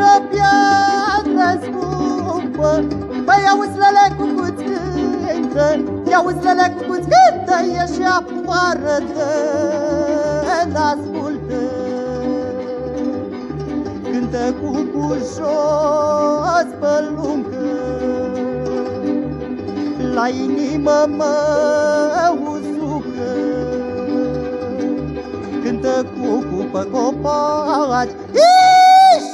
mă Băi, auzi lele cu cântă Ia-uzi lele cu cântă Ieși afară de ascultă Cântă cu bușos pe lungă. La inimă mă usucă. Cântă cu cupă copaci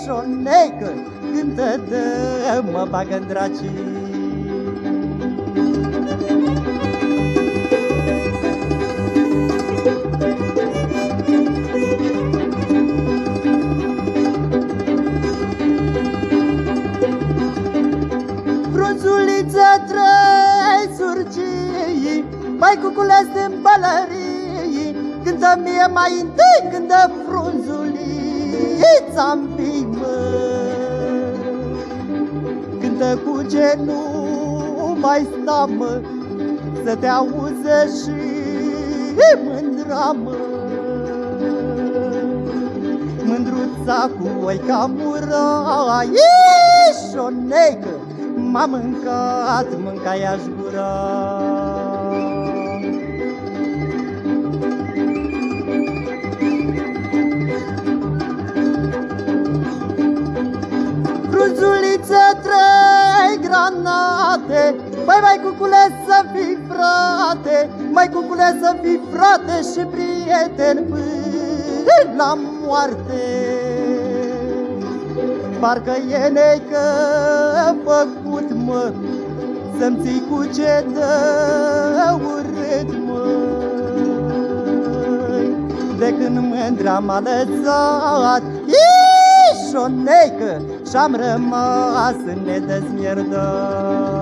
Ișonecă Cântă de mă bagă n dracii Frunzuliță trei surgii Mai cucules din bălării. Cântă mie mai întâi Cântă frunzulița-n mă. Cântă cu ce nu mai sta, mă. Să te auze și mândra, mă. Mândruța cu oi ca mura Ișoneică M-a mâncat, mânca-i-aș gura Frunzuliță trei granate. Băi, mai cucule să fii frate Mai cucule să fii frate Și prieten până la moarte. Parcă e necă făcut, mă Să-mi ții cu ce dă urât, măi De când mândra m-a lăsat schon neke, schamre maas, ne.